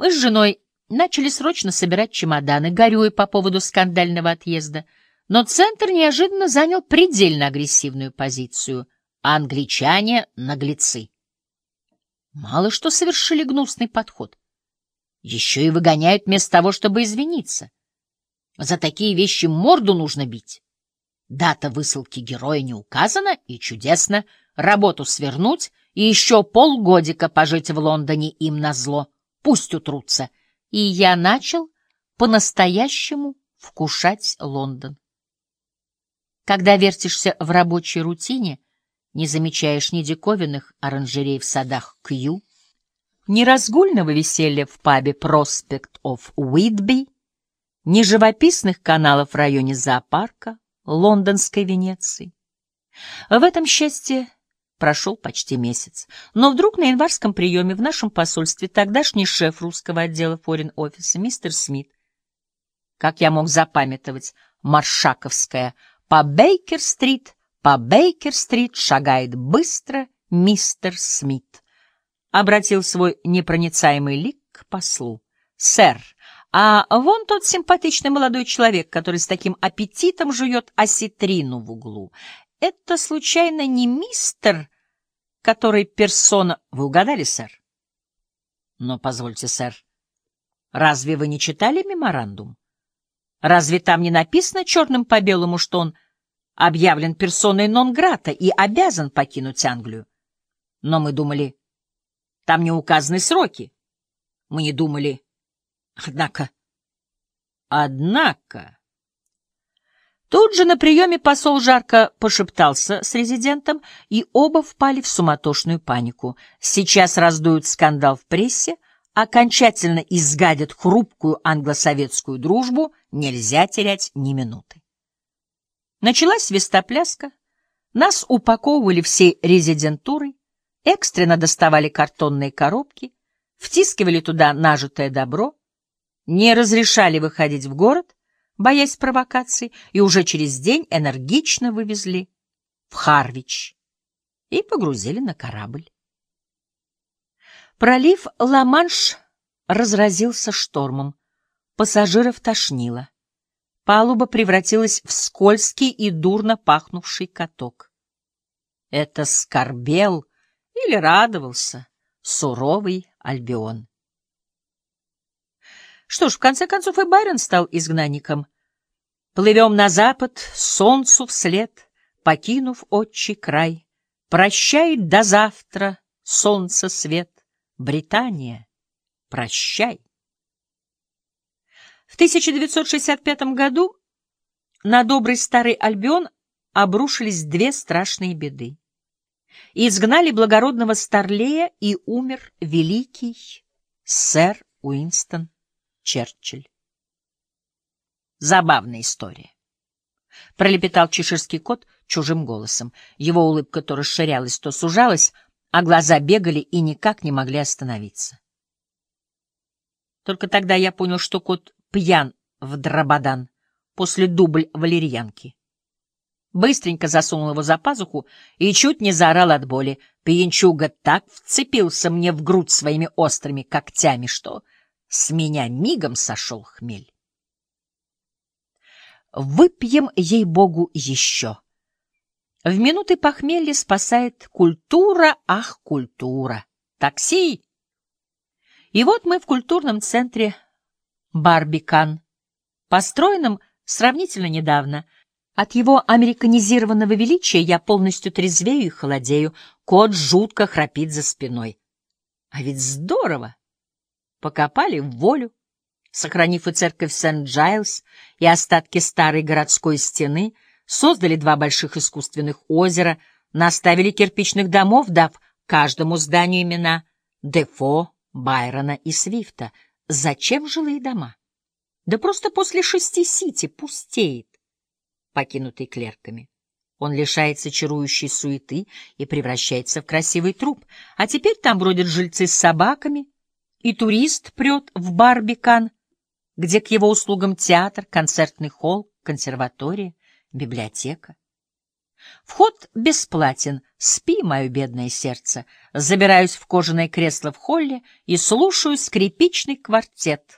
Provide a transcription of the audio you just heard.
Мы с женой начали срочно собирать чемоданы, горюя по поводу скандального отъезда, но Центр неожиданно занял предельно агрессивную позицию, англичане — наглецы. Мало что совершили гнусный подход. Еще и выгоняют вместо того, чтобы извиниться. За такие вещи морду нужно бить. Дата высылки героя не указана, и чудесно. Работу свернуть и еще полгодика пожить в Лондоне им назло. Пусть утрутся. И я начал по-настоящему вкушать Лондон. Когда вертишься в рабочей рутине, не замечаешь ни диковинных оранжерей в садах Кью, ни разгульного веселья в пабе Prospect of Whitby, ни живописных каналов в районе зоопарка, лондонской Венеции. В этом счастье прошел почти месяц. Но вдруг на январском приеме в нашем посольстве тогдашний шеф русского отдела форин-офиса мистер Смит, как я мог запамятовать, Маршаковская, по Бейкер-стрит, по Бейкер-стрит шагает быстро мистер Смит. Обратил свой непроницаемый лик к послу. «Сэр, а вон тот симпатичный молодой человек, который с таким аппетитом жует осетрину в углу. Это, случайно, не мистер, который персона... Вы угадали, сэр? Но, позвольте, сэр, разве вы не читали меморандум? Разве там не написано черным по белому, что он объявлен персоной нон-грата и обязан покинуть Англию? Но мы думали, там не указаны сроки. Мы не думали... Однако... Однако... Тут же на приеме посол жарко пошептался с резидентом, и оба впали в суматошную панику. Сейчас раздуют скандал в прессе, окончательно изгадят хрупкую англосоветскую дружбу, нельзя терять ни минуты. Началась свистопляска, нас упаковывали всей резидентурой, экстренно доставали картонные коробки, втискивали туда нажитое добро, не разрешали выходить в город, боясь провокаций, и уже через день энергично вывезли в Харвич и погрузили на корабль. Пролив Ла-Манш разразился штормом. Пассажиров тошнило. Палуба превратилась в скользкий и дурно пахнувший каток. Это скорбел или радовался суровый Альбион. Что ж, в конце концов и Байрон стал изгнанником. Плывем на запад, солнцу вслед, покинув отчий край. Прощай до завтра, солнце свет, Британия, прощай. В 1965 году на добрый старый Альбион обрушились две страшные беды. Изгнали благородного Старлея, и умер великий сэр Уинстон Черчилль. Забавная история. Пролепетал чеширский кот чужим голосом. Его улыбка то расширялась, то сужалась, а глаза бегали и никак не могли остановиться. Только тогда я понял, что кот пьян в дрободан после дубль валерьянки. Быстренько засунул его за пазуху и чуть не заорал от боли. Пьянчуга так вцепился мне в грудь своими острыми когтями, что с меня мигом сошел хмель. Выпьем, ей-богу, еще. В минуты похмелья спасает культура, ах, культура. Такси! И вот мы в культурном центре Барбикан, построенном сравнительно недавно. От его американизированного величия я полностью трезвею и холодею, кот жутко храпит за спиной. А ведь здорово! Покопали вволю, сохранив и церковь Сент-Джайлс, и остатки старой городской стены, создали два больших искусственных озера, наставили кирпичных домов, дав каждому зданию имена Дефо, Байрона и Свифта. Зачем жилые дома? Да просто после шести сити пустеет, покинутый клерками. Он лишается чарующей суеты и превращается в красивый труп. А теперь там бродят жильцы с собаками, и турист прет в Барбикан, где к его услугам театр, концертный холл, консерватория, библиотека. Вход бесплатен. Спи, мое бедное сердце. Забираюсь в кожаное кресло в холле и слушаю скрипичный квартет